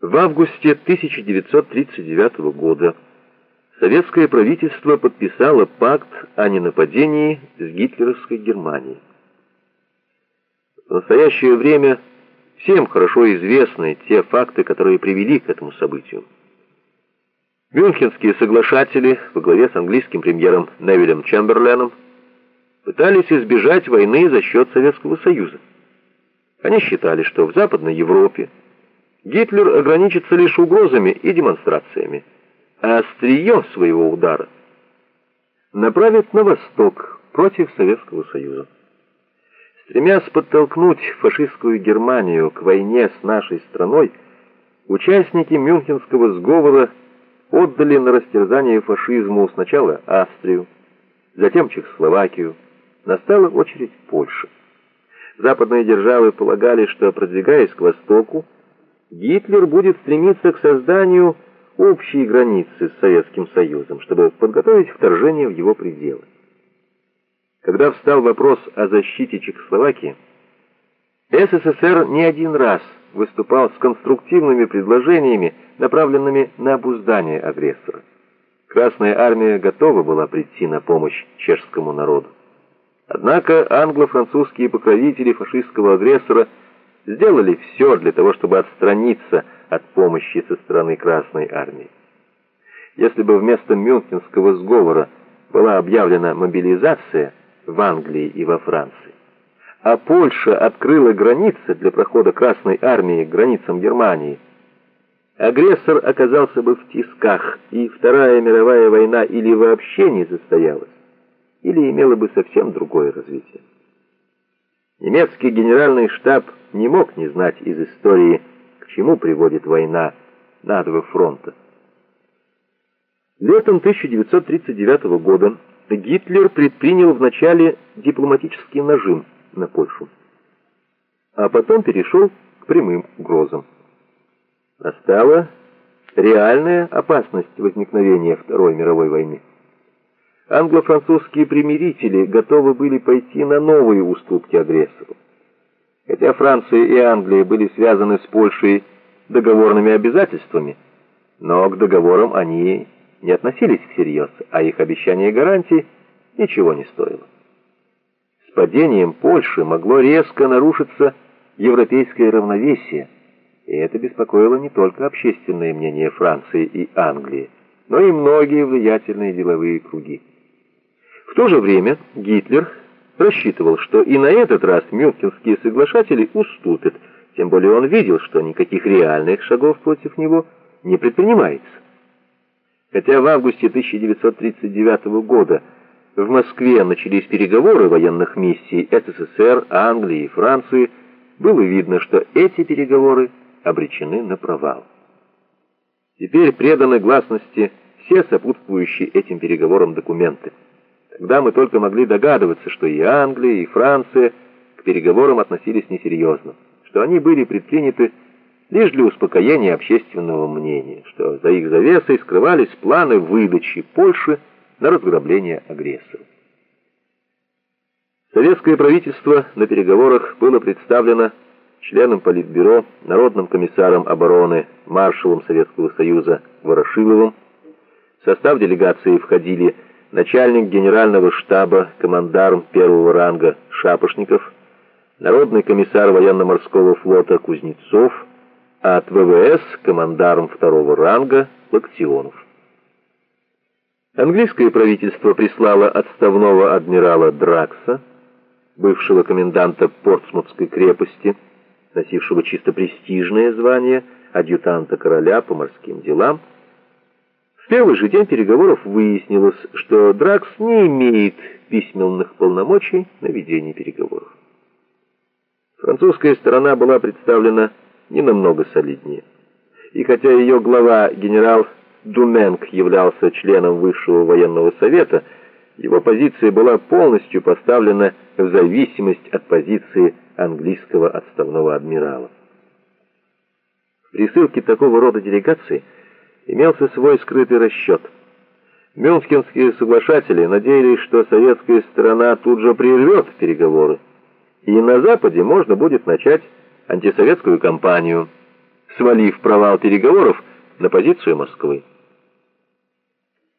В августе 1939 года советское правительство подписало пакт о ненападении с гитлеровской Германией. В настоящее время всем хорошо известны те факты, которые привели к этому событию. Мюнхенские соглашатели во главе с английским премьером Невилем Чемберленом пытались избежать войны за счет Советского Союза. Они считали, что в Западной Европе Гитлер ограничится лишь угрозами и демонстрациями, а острие своего удара направит на восток против Советского Союза. Стремясь подтолкнуть фашистскую Германию к войне с нашей страной, участники Мюнхенского сговора отдали на растерзание фашизму сначала Австрию, затем Чехословакию, настала очередь Польши. Западные державы полагали, что, продвигаясь к востоку, Гитлер будет стремиться к созданию общей границы с Советским Союзом, чтобы подготовить вторжение в его пределы. Когда встал вопрос о защите Чехословакии, СССР не один раз выступал с конструктивными предложениями, направленными на обуздание агрессора. Красная армия готова была прийти на помощь чешскому народу. Однако англо-французские покровители фашистского агрессора – сделали все для того, чтобы отстраниться от помощи со стороны Красной Армии. Если бы вместо Мюнхенского сговора была объявлена мобилизация в Англии и во Франции, а Польша открыла границы для прохода Красной Армии к границам Германии, агрессор оказался бы в тисках, и Вторая мировая война или вообще не состоялась, или имела бы совсем другое развитие. Немецкий генеральный штаб не мог не знать из истории, к чему приводит война на два фронта. Летом 1939 года Гитлер предпринял вначале дипломатический нажим на Польшу, а потом перешел к прямым угрозам. Настала реальная опасность возникновения Второй мировой войны. Англо-французские примирители готовы были пойти на новые уступки агрессору. Хотя Франция и Англия были связаны с Польшей договорными обязательствами, но к договорам они не относились всерьез, а их обещание гарантий ничего не стоило. С падением Польши могло резко нарушиться европейское равновесие, и это беспокоило не только общественное мнение Франции и Англии, но и многие влиятельные деловые круги. То же время Гитлер рассчитывал, что и на этот раз мюнхенские соглашатели уступят, тем более он видел, что никаких реальных шагов против него не предпринимается. Хотя в августе 1939 года в Москве начались переговоры военных миссий СССР, Англии и Франции, было видно, что эти переговоры обречены на провал. Теперь преданы гласности все сопутствующие этим переговорам документы. Тогда мы только могли догадываться, что и Англия, и Франция к переговорам относились несерьезно, что они были предприняты лишь для успокоения общественного мнения, что за их завесой скрывались планы выдачи Польши на разграбление агрессора. Советское правительство на переговорах было представлено членом Политбюро, народным комиссаром обороны, маршалом Советского Союза Ворошиловым. В состав делегации входили начальник генерального штаба, командарм первого ранга Шапошников, народный комиссар военно-морского флота Кузнецов, а от ВВС командарм второго ранга Локтионов. Английское правительство прислало отставного адмирала Дракса, бывшего коменданта Портсмутской крепости, носившего чисто престижное звание адъютанта короля по морским делам, первый же день переговоров выяснилось, что Дракс не имеет письменных полномочий на ведение переговоров. Французская сторона была представлена не намного солиднее. И хотя ее глава генерал Думенг являлся членом Высшего военного совета, его позиция была полностью поставлена в зависимость от позиции английского отставного адмирала. В присылке такого рода делегации – имелся свой скрытый расчет. Мюнхенские соглашатели надеялись, что советская сторона тут же прервет переговоры, и на Западе можно будет начать антисоветскую кампанию, свалив провал переговоров на позицию Москвы.